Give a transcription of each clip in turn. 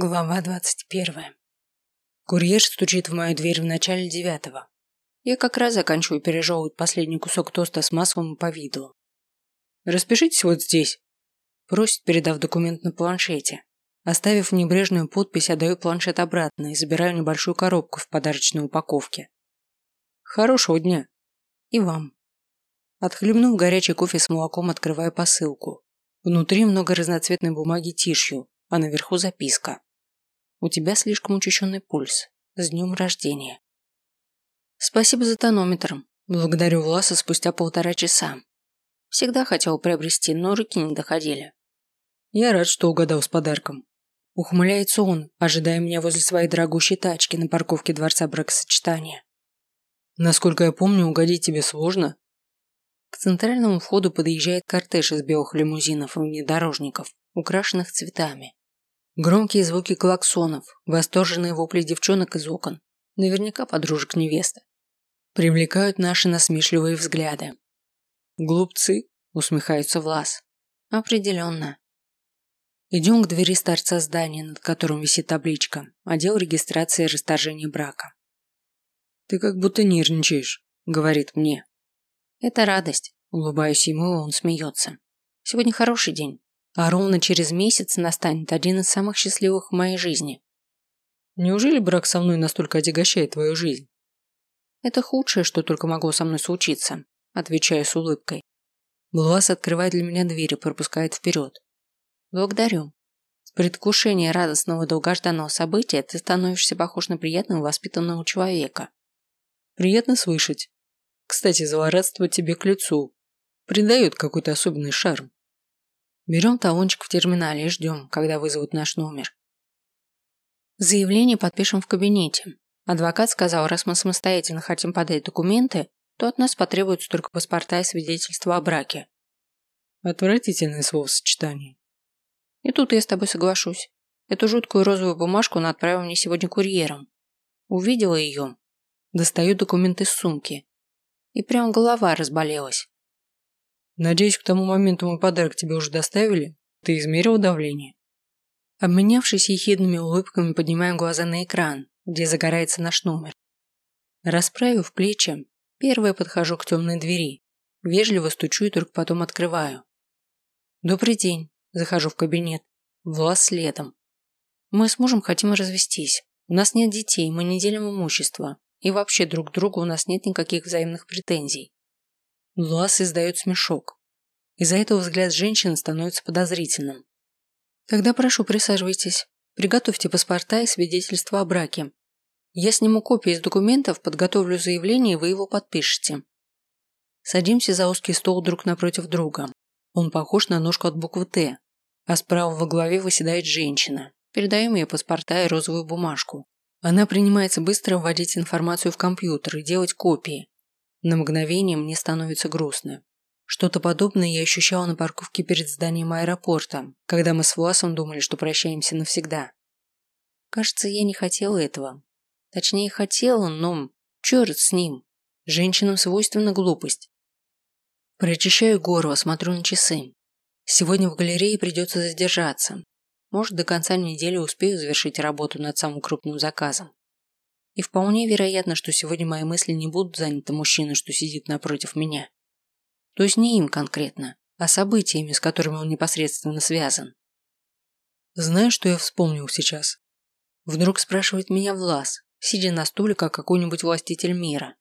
Глава двадцать первая. Курьер стучит в мою дверь в начале девятого. Я как раз заканчиваю пережевывать последний кусок тоста с маслом и повидлом. «Распишитесь вот здесь», – просит, передав документ на планшете. Оставив небрежную подпись, отдаю планшет обратно и забираю небольшую коробку в подарочной упаковке. «Хорошего дня!» «И вам!» Отхлебнув горячий кофе с молоком, открываю посылку. Внутри много разноцветной бумаги тишью, а наверху записка. У тебя слишком учащенный пульс. С днем рождения. Спасибо за тонометр. Благодарю Власа спустя полтора часа. Всегда хотел приобрести, но руки не доходили. Я рад, что угадал с подарком. Ухмыляется он, ожидая меня возле своей дорогущей тачки на парковке дворца бракосочетания. Насколько я помню, угодить тебе сложно. К центральному входу подъезжает кортеж из белых лимузинов и внедорожников, украшенных цветами. Громкие звуки клаксонов, восторженные вопли девчонок из окон, наверняка подружек невесты, привлекают наши насмешливые взгляды. «Глупцы», – усмехается Влас. «Определенно». Идем к двери с торца здания, над которым висит табличка «Отдел регистрации и расторжения брака». «Ты как будто нервничаешь», – говорит мне. «Это радость», – улыбаюсь ему, и он смеется. «Сегодня хороший день а ровно через месяц настанет один из самых счастливых в моей жизни. Неужели брак со мной настолько отягощает твою жизнь? Это худшее, что только могло со мной случиться, отвечаю с улыбкой. Блуас открывает для меня дверь и пропускает вперед. Благодарю. В предвкушении радостного долгожданного события ты становишься похож на приятного воспитанного человека. Приятно слышать. Кстати, злорадство тебе к лицу. Придает какой-то особенный шарм. Берем талончик в терминале и ждем, когда вызовут наш номер. Заявление подпишем в кабинете. Адвокат сказал, раз мы самостоятельно хотим подать документы, то от нас потребуется только паспорта и свидетельство о браке. Отвратительное словосочетание. И тут я с тобой соглашусь. Эту жуткую розовую бумажку он отправил мне сегодня курьером. Увидела ее. Достаю документы из сумки. И прям голова разболелась. Надеюсь, к тому моменту мой подарок тебе уже доставили? Ты измерил давление? Обменявшись ехидными улыбками, поднимаем глаза на экран, где загорается наш номер. Расправив плечи, первая подхожу к темной двери. Вежливо стучу и только потом открываю. Добрый день. Захожу в кабинет. Влас следом. Мы с мужем хотим развестись. У нас нет детей, мы не делим имущество. И вообще друг к другу у нас нет никаких взаимных претензий. Влас издает смешок. Из-за этого взгляд женщины становится подозрительным. Тогда прошу, присаживайтесь. Приготовьте паспорта и свидетельство о браке. Я сниму копии из документов, подготовлю заявление, и вы его подпишете. Садимся за узкий стол друг напротив друга. Он похож на ножку от буквы «Т», а справа во главе выседает женщина. Передаем ей паспорта и розовую бумажку. Она принимается быстро вводить информацию в компьютер и делать копии, на мгновение мне становится грустно. Что-то подобное я ощущала на парковке перед зданием аэропорта, когда мы с Власом думали, что прощаемся навсегда. Кажется, я не хотела этого. Точнее, хотела, но черт с ним. Женщинам свойственна глупость. Прочищаю горло, смотрю на часы. Сегодня в галерее придется задержаться. Может, до конца недели успею завершить работу над самым крупным заказом. И вполне вероятно, что сегодня мои мысли не будут заняты мужчиной, что сидит напротив меня. То есть не им конкретно, а событиями, с которыми он непосредственно связан. Знаешь, что я вспомнил сейчас? Вдруг спрашивает меня Влас, сидя на стуле, как какой-нибудь властитель мира.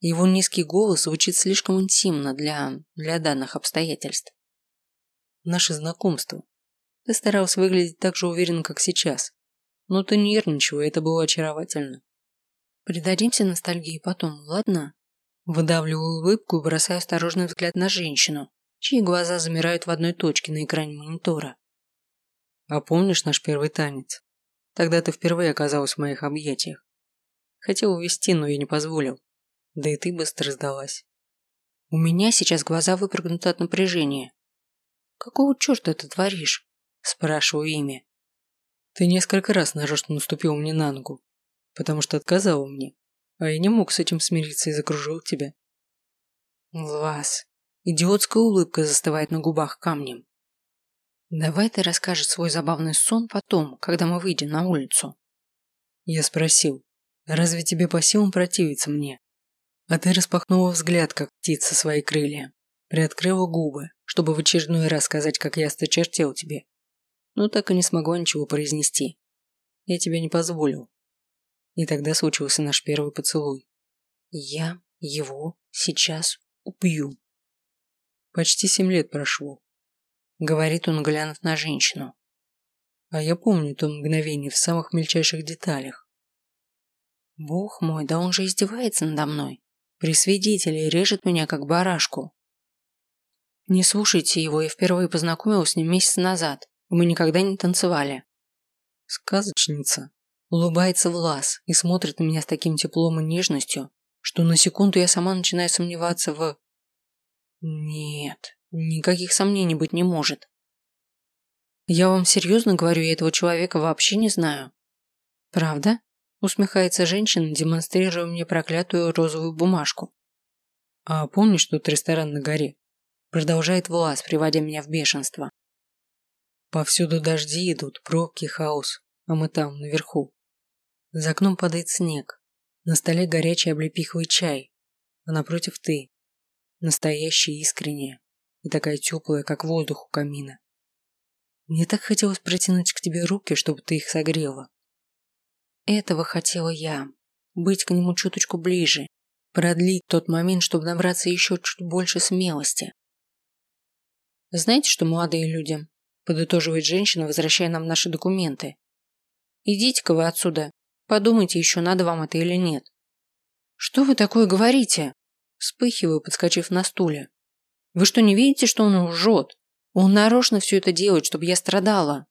Его низкий голос звучит слишком интимно для, для данных обстоятельств. Наше знакомство. Ты старался выглядеть так же уверенно, как сейчас. Но ты нервничала, это было очаровательно. Придадимся ностальгии потом, ладно? Выдавливаю улыбку и бросаю осторожный взгляд на женщину, чьи глаза замирают в одной точке на экране монитора. А помнишь наш первый танец? Тогда ты впервые оказалась в моих объятиях. Хотел увести, но я не позволил. Да и ты быстро сдалась. У меня сейчас глаза выпрыгнуты от напряжения. Какого черта ты творишь? Спрашиваю имя. Ты несколько раз нарочно наступил мне на ногу потому что отказала мне. А я не мог с этим смириться и закружил тебя. Влас. Идиотская улыбка застывает на губах камнем. Давай ты расскажешь свой забавный сон потом, когда мы выйдем на улицу. Я спросил, разве тебе по силам противиться мне? А ты распахнула взгляд, как птица свои крылья, приоткрыла губы, чтобы в очередной раз сказать, как я сточертел тебе. Но так и не смогла ничего произнести. Я тебе не позволил. И тогда случился наш первый поцелуй. Я его сейчас убью. Почти семь лет прошло. Говорит он, глянув на женщину. А я помню то мгновение в самых мельчайших деталях. Бог мой, да он же издевается надо мной. При свидетеле режет меня как барашку. Не слушайте его, я впервые познакомилась с ним месяц назад. Мы никогда не танцевали. Сказочница. Улыбается Влас и смотрит на меня с таким теплом и нежностью, что на секунду я сама начинаю сомневаться в... Нет, никаких сомнений быть не может. Я вам серьезно говорю, я этого человека вообще не знаю. Правда? Усмехается женщина, демонстрируя мне проклятую розовую бумажку. А помнишь тот ресторан на горе? Продолжает Влас, приводя меня в бешенство. Повсюду дожди идут, пробки, хаос, а мы там, наверху. За окном падает снег. На столе горячий облепиховый чай, а напротив ты. Настоящая, искренняя и такая теплая, как воздух у камина. Мне так хотелось протянуть к тебе руки, чтобы ты их согрела. Этого хотела я. Быть к нему чуточку ближе. Продлить тот момент, чтобы набраться еще чуть больше смелости. Знаете что, молодые люди, подытоживает женщина, возвращая нам наши документы. Идите-ка вы отсюда. Подумайте еще, надо вам это или нет. Что вы такое говорите? Вспыхиваю, подскочив на стуле. Вы что, не видите, что он лжет? Он нарочно все это делает, чтобы я страдала.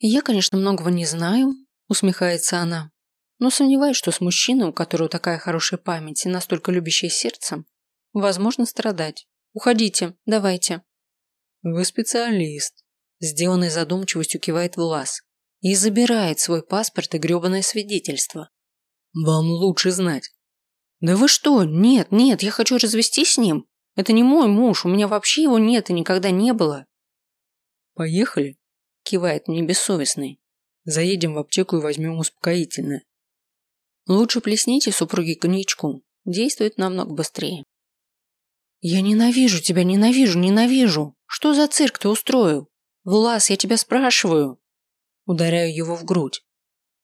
Я, конечно, многого не знаю, усмехается она. Но сомневаюсь, что с мужчиной, у которого такая хорошая память и настолько любящее сердцем, возможно страдать. Уходите, давайте. Вы специалист. Сделанной задумчивостью кивает Влас и забирает свой паспорт и гребаное свидетельство. Вам лучше знать. Да вы что? Нет, нет, я хочу развестись с ним. Это не мой муж, у меня вообще его нет и никогда не было. Поехали, кивает мне бессовестный. Заедем в аптеку и возьмем успокоительное. Лучше плесните супруги коньячку. Действует намного быстрее. Я ненавижу тебя, ненавижу, ненавижу. Что за цирк ты устроил? Влас, я тебя спрашиваю. Ударяю его в грудь.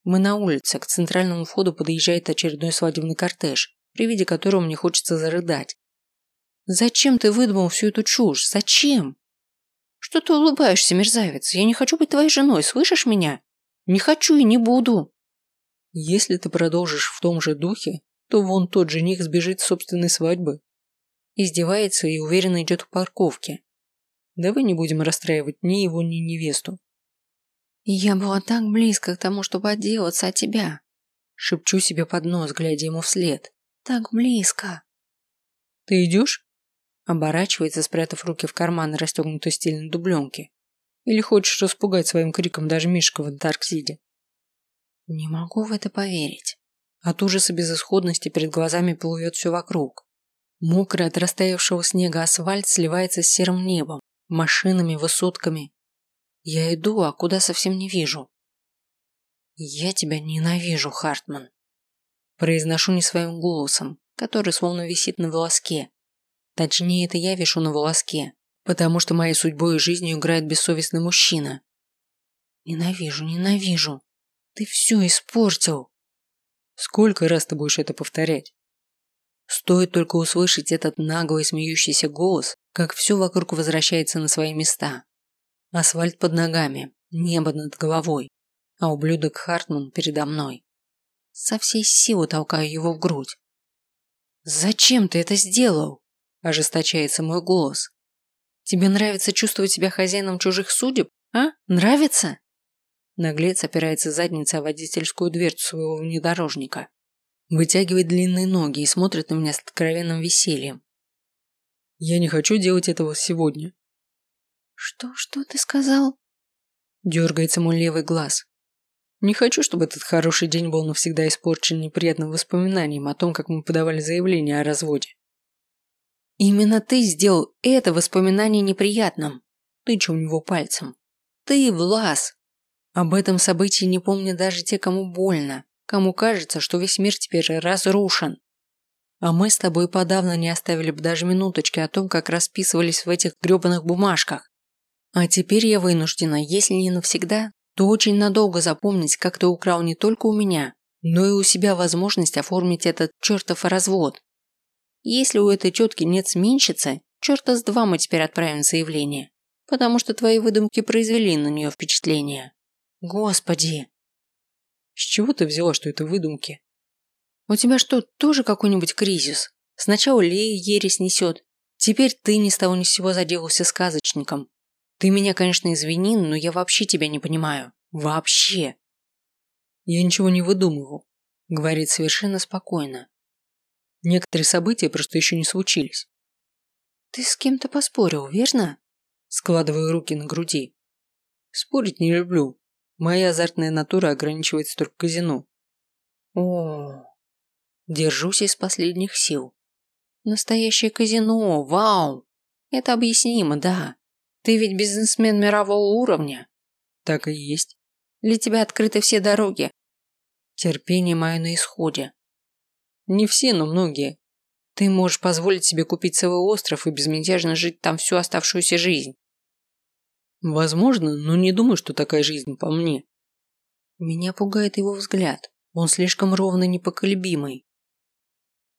Мы на улице, к центральному входу подъезжает очередной свадебный кортеж, при виде которого мне хочется зарыдать. Зачем ты выдумал всю эту чушь? Зачем? Что ты улыбаешься, мерзавец? Я не хочу быть твоей женой, слышишь меня? Не хочу и не буду. Если ты продолжишь в том же духе, то вон тот жених сбежит с собственной свадьбы. Издевается и уверенно идет к парковке. Давай не будем расстраивать ни его, ни невесту. Я была так близко к тому, чтобы отделаться от тебя. Шепчу себе под нос, глядя ему вслед. Так близко. Ты идешь? Оборачивается, спрятав руки в карманы расстегнутой стильной дубленки. Или хочешь распугать своим криком даже Мишка в Антарктиде? Не могу в это поверить. От ужаса безысходности перед глазами плывет все вокруг. Мокрый от растаявшего снега асфальт сливается с серым небом, машинами, высотками. Я иду, а куда совсем не вижу. Я тебя ненавижу, Хартман. Произношу не своим голосом, который словно висит на волоске. Точнее, это я вишу на волоске, потому что моей судьбой и жизнью играет бессовестный мужчина. Ненавижу, ненавижу. Ты все испортил. Сколько раз ты будешь это повторять? Стоит только услышать этот наглый смеющийся голос, как все вокруг возвращается на свои места. Асфальт под ногами, небо над головой, а ублюдок Хартман передо мной. Со всей силы толкаю его в грудь. «Зачем ты это сделал?» – ожесточается мой голос. «Тебе нравится чувствовать себя хозяином чужих судеб, а? Нравится?» Наглец опирается задницей о водительскую дверцу своего внедорожника. Вытягивает длинные ноги и смотрит на меня с откровенным весельем. «Я не хочу делать этого сегодня». «Что, что ты сказал?» Дергается мой левый глаз. Не хочу, чтобы этот хороший день был навсегда испорчен неприятным воспоминанием о том, как мы подавали заявление о разводе. Именно ты сделал это воспоминание неприятным. тыча у него пальцем. Ты, Влас! Об этом событии не помнят даже те, кому больно, кому кажется, что весь мир теперь разрушен. А мы с тобой подавно не оставили бы даже минуточки о том, как расписывались в этих грёбаных бумажках. А теперь я вынуждена, если не навсегда, то очень надолго запомнить, как ты украл не только у меня, но и у себя возможность оформить этот чертов развод. Если у этой тетки нет сменщицы, черта с два мы теперь отправим заявление, потому что твои выдумки произвели на нее впечатление. Господи! С чего ты взяла, что это выдумки? У тебя что, тоже какой-нибудь кризис? Сначала Лея ересь несет, теперь ты ни с того ни с сего заделался сказочником. Ты меня, конечно, извини, но я вообще тебя не понимаю. Вообще. Я ничего не выдумывал, говорит совершенно спокойно. Некоторые события просто еще не случились. Ты с кем-то поспорил, верно? Складываю руки на груди. Спорить не люблю. Моя азартная натура ограничивается только казино. О, держусь из последних сил. Настоящее казино, вау! Это объяснимо, да. Ты ведь бизнесмен мирового уровня. Так и есть. Для тебя открыты все дороги. Терпение мое на исходе. Не все, но многие. Ты можешь позволить себе купить целый остров и безмятежно жить там всю оставшуюся жизнь. Возможно, но не думаю, что такая жизнь по мне. Меня пугает его взгляд. Он слишком ровно непоколебимый.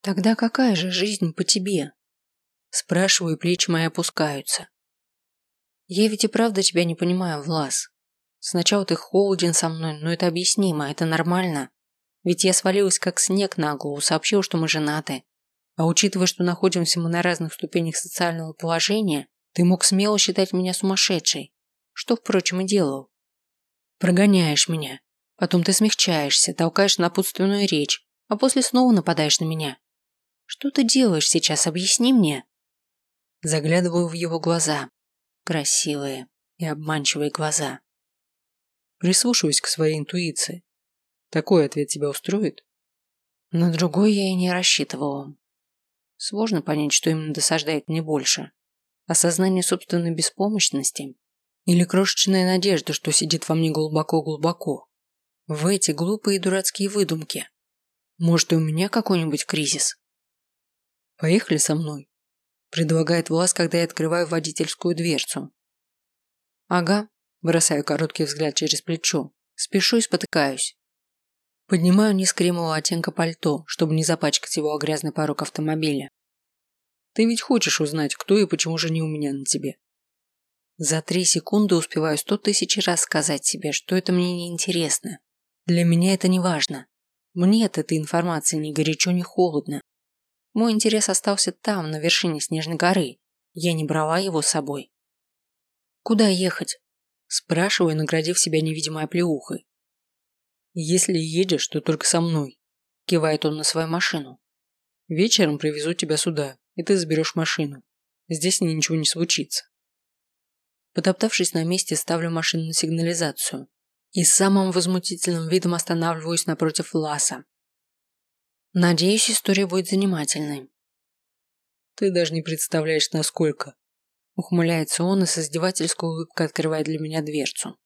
Тогда какая же жизнь по тебе? Спрашиваю, плечи мои опускаются. Я ведь и правда тебя не понимаю, Влас. Сначала ты холоден со мной, но это объяснимо, это нормально. Ведь я свалилась как снег на голову, сообщил, что мы женаты. А учитывая, что находимся мы на разных ступенях социального положения, ты мог смело считать меня сумасшедшей. Что, впрочем, и делал. Прогоняешь меня. Потом ты смягчаешься, толкаешь напутственную речь, а после снова нападаешь на меня. Что ты делаешь сейчас, объясни мне. Заглядываю в его глаза, Красивые и обманчивые глаза. Прислушиваюсь к своей интуиции. Такой ответ тебя устроит? На другой я и не рассчитывала. Сложно понять, что именно досаждает мне больше. Осознание собственной беспомощности или крошечная надежда, что сидит во мне глубоко-глубоко. В эти глупые и дурацкие выдумки. Может, и у меня какой-нибудь кризис? Поехали со мной предлагает Влас, когда я открываю водительскую дверцу. Ага, бросаю короткий взгляд через плечо, спешу и спотыкаюсь. Поднимаю низ кремового оттенка пальто, чтобы не запачкать его о грязный порог автомобиля. Ты ведь хочешь узнать, кто и почему же не у меня на тебе. За три секунды успеваю сто тысяч раз сказать себе, что это мне не интересно. Для меня это не важно. Мне от этой информации ни горячо, ни холодно. Мой интерес остался там, на вершине Снежной горы. Я не брала его с собой. Куда ехать? Спрашиваю, наградив себя невидимой оплеухой. Если едешь, то только со мной. Кивает он на свою машину. Вечером привезу тебя сюда, и ты заберешь машину. Здесь ничего не случится. Потоптавшись на месте, ставлю машину на сигнализацию и с самым возмутительным видом останавливаюсь напротив Ласа. Надеюсь, история будет занимательной. Ты даже не представляешь, насколько. Ухмыляется он и с издевательской улыбкой открывает для меня дверцу.